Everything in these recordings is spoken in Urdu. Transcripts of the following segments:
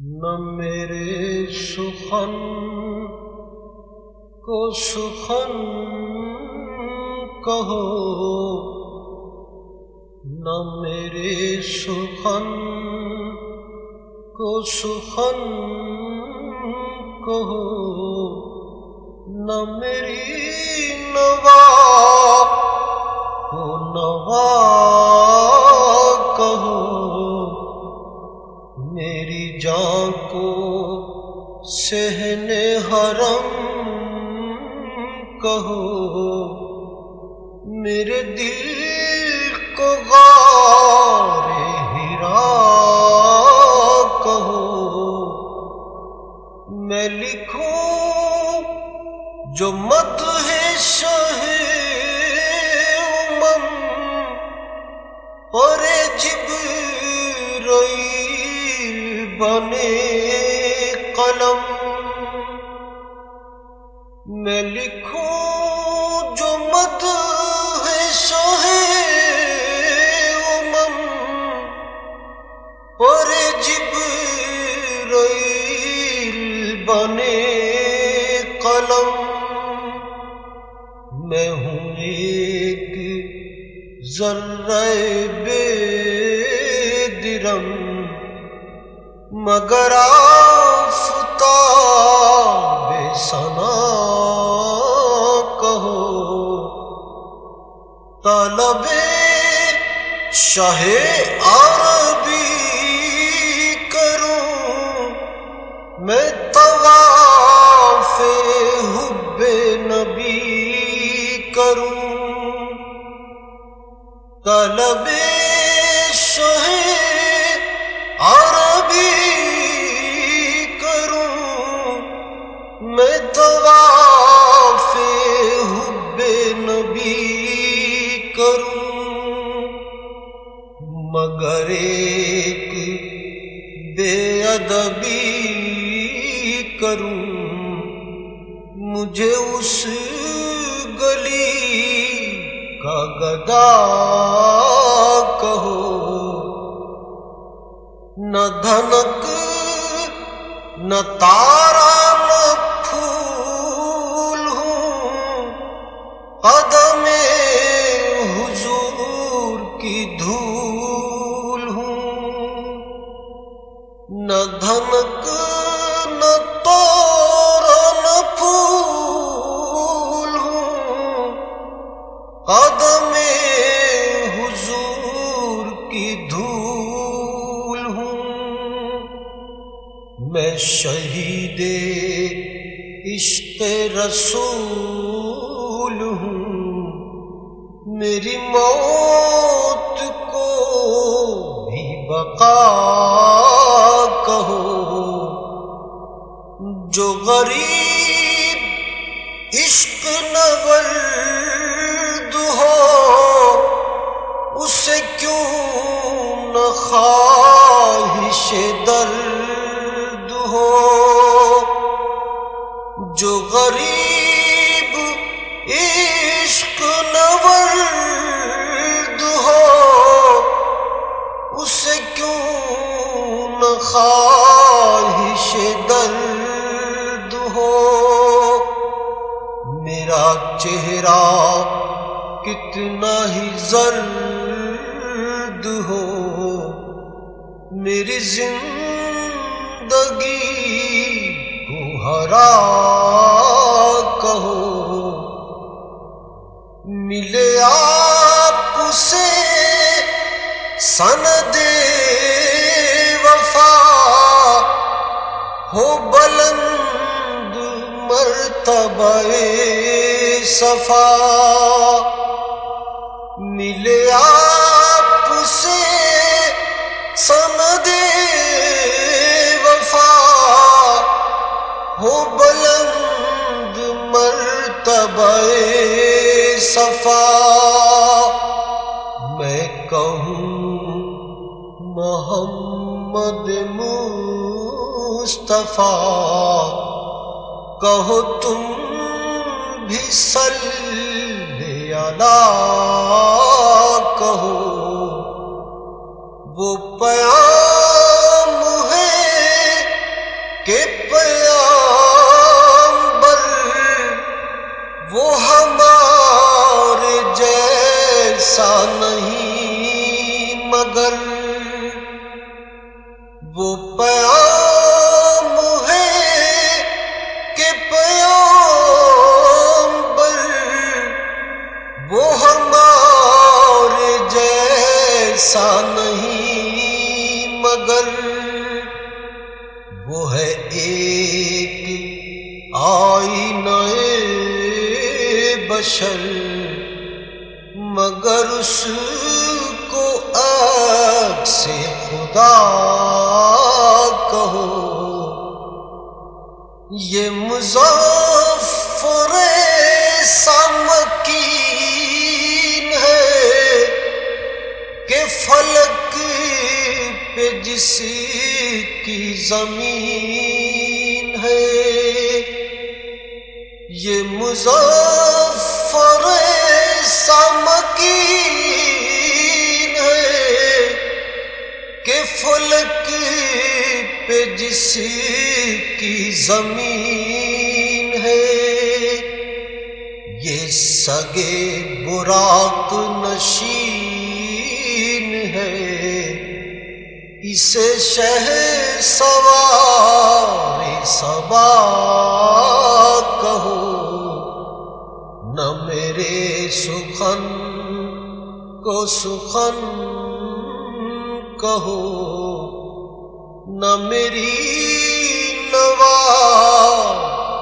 نہ میرے سخن کو سخن کہو، نہ میرے سخن کو سخن کہو، نہ میری نوا کو نوا کہو، میری جان کو سہنے حرم کہو، میرے دل کو غار ہیرا کہو۔ میں لکھوں جو مت ہے شہ امم اور بنے قلم میں لکھوں جو مت ہے شاہ امم اور جب بنے قلم میں ہوں ایک ذرہ بے درم مگر آفتا بے سنا کہو۔ طلب شاہ عربی کروں میں طواف حب نبی کروں۔ طلب میں طواف حب نبی کروں، مگر ایک بے ادبی کروں۔ مجھے اس گلی کا گدا کہو۔ نہ دھنک، نہ تارا قدم حضور کی دھول ہوں۔ نہ دھنک، نہ تارا نہ پھول ہوں۔ قدم حضور کی دھول ہوں۔ میں شہید، عشق رسول میری موت کو بھی بقا چہرہ کتنا ہی زرد ہو، میری زندگی کو ہرا کہو۔ ملے آپ سے سن وفا ہو بلند مرتبہ صفا ملے آپ سے سمد وفا ہو بلند مرتبہ صفا میں کہوں محمد مصطفیٰ کہو تم بھی صلی اللہ کہو۔ وہ پیام ہے کہ پیامبر وہ ہمارے جیسا نہیں، مگر وہ پیام نہیں، مگر وہ ہے ایک آئینہ بشر، مگر اس کو آگ سے خدا کہو۔ یہ مظفر جس کی زمین ہے، یہ مظفر سامکین ہے کہ فلک پہ جس کی زمین ہے، یہ سگے براق نشین ہے۔ اسے شہ سوار سبا کہو، نہ میرے سخن کو سخن کہو، نہ میری نوا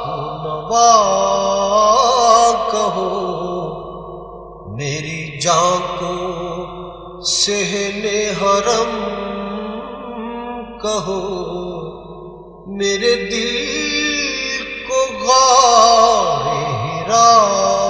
کو نوا کہو۔ میری جان کو سہنے حرم کہو میرے دل کو غار ہرا